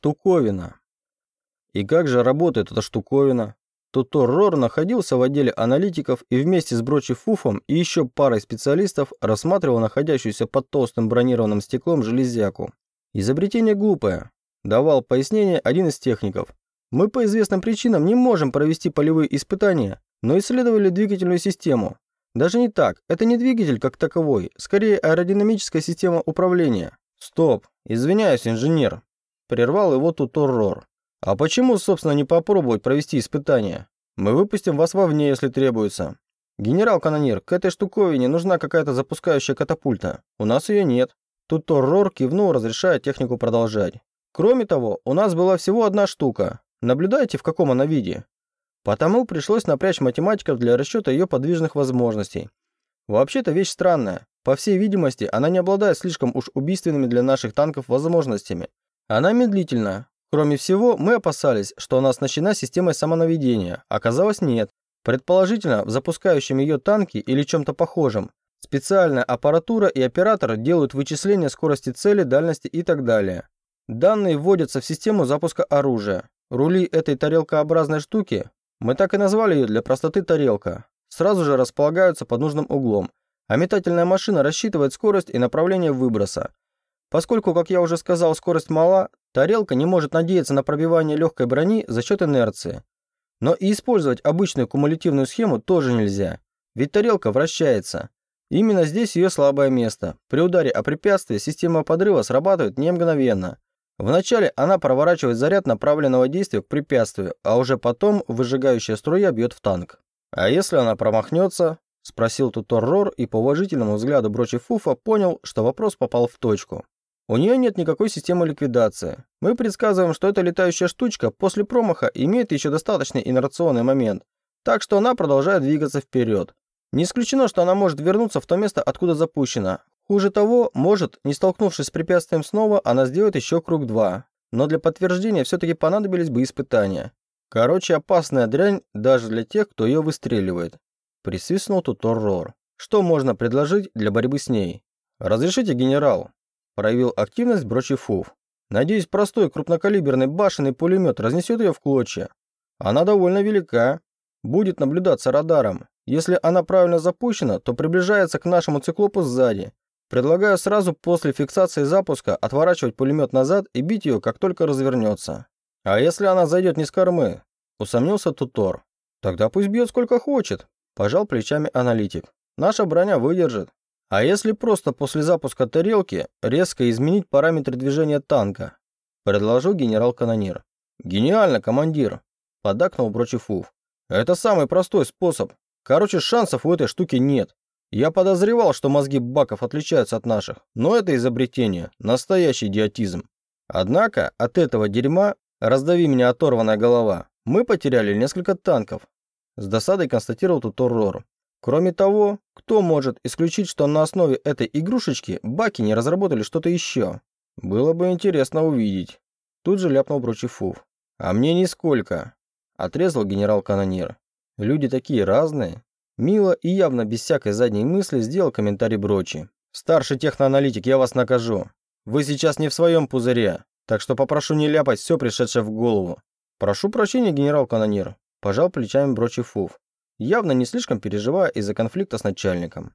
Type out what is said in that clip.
Штуковина. И как же работает эта штуковина? Тутор Рор находился в отделе аналитиков и вместе с Брочи Фуфом и еще парой специалистов рассматривал находящуюся под толстым бронированным стеклом железяку. Изобретение глупое. Давал пояснение один из техников. Мы по известным причинам не можем провести полевые испытания, но исследовали двигательную систему. Даже не так, это не двигатель как таковой, скорее аэродинамическая система управления. Стоп, извиняюсь, инженер. Прервал его Тутор Рор. А почему, собственно, не попробовать провести испытание? Мы выпустим вас вовне, если требуется. Генерал-канонир, к этой штуковине нужна какая-то запускающая катапульта. У нас ее нет. Тут Торрор кивнул, разрешая технику продолжать. Кроме того, у нас была всего одна штука. Наблюдайте, в каком она виде. Потому пришлось напрячь математиков для расчета ее подвижных возможностей. Вообще-то вещь странная. По всей видимости, она не обладает слишком уж убийственными для наших танков возможностями. Она медлительна, Кроме всего, мы опасались, что она оснащена системой самонаведения. Оказалось, нет. Предположительно, в запускающем ее танке или чем-то похожем. Специальная аппаратура и оператор делают вычисления скорости цели, дальности и так далее. Данные вводятся в систему запуска оружия. Рули этой тарелкообразной штуки, мы так и назвали ее для простоты тарелка, сразу же располагаются под нужным углом, а метательная машина рассчитывает скорость и направление выброса. Поскольку, как я уже сказал, скорость мала, тарелка не может надеяться на пробивание легкой брони за счет инерции. Но и использовать обычную кумулятивную схему тоже нельзя, ведь тарелка вращается. Именно здесь ее слабое место. При ударе о препятствие система подрыва срабатывает не мгновенно. Вначале она проворачивает заряд направленного действия к препятствию, а уже потом выжигающая струя бьет в танк. А если она промахнется? Спросил Тутор Рор и по уважительному взгляду Брочи Фуфа понял, что вопрос попал в точку. У нее нет никакой системы ликвидации. Мы предсказываем, что эта летающая штучка после промаха имеет еще достаточный инерционный момент, так что она продолжает двигаться вперед. Не исключено, что она может вернуться в то место, откуда запущена. Хуже того, может, не столкнувшись с препятствием снова, она сделает еще круг два. Но для подтверждения все-таки понадобились бы испытания. Короче, опасная дрянь даже для тех, кто ее выстреливает. Присвистнул Тутор Рор. Что можно предложить для борьбы с ней? Разрешите, генерал? Проявил активность Брочефов. Надеюсь, простой крупнокалиберный башенный пулемет разнесет ее в клочья. Она довольно велика. Будет наблюдаться радаром. Если она правильно запущена, то приближается к нашему циклопу сзади. Предлагаю сразу после фиксации запуска отворачивать пулемет назад и бить ее, как только развернется. А если она зайдет не с кормы? Усомнился Тутор. Тогда пусть бьет сколько хочет. Пожал плечами аналитик. Наша броня выдержит. А если просто после запуска тарелки резко изменить параметры движения танка? Предложил генерал-канонир. Гениально, командир, поддакнул Брочефув. Это самый простой способ. Короче, шансов у этой штуки нет. Я подозревал, что мозги баков отличаются от наших, но это изобретение – настоящий идиотизм. Однако от этого дерьма, раздави меня оторванная голова, мы потеряли несколько танков. С досадой констатировал Туторрор. Кроме того, кто может исключить, что на основе этой игрушечки баки не разработали что-то еще? Было бы интересно увидеть. Тут же ляпнул Брочефув. А мне нисколько. Отрезал генерал-канонир. Люди такие разные. Мило и явно без всякой задней мысли сделал комментарий Брочи. «Старший техноаналитик, я вас накажу. Вы сейчас не в своем пузыре, так что попрошу не ляпать все пришедшее в голову». «Прошу прощения, генерал-канонир», – пожал плечами Брочи Фуф явно не слишком переживая из-за конфликта с начальником.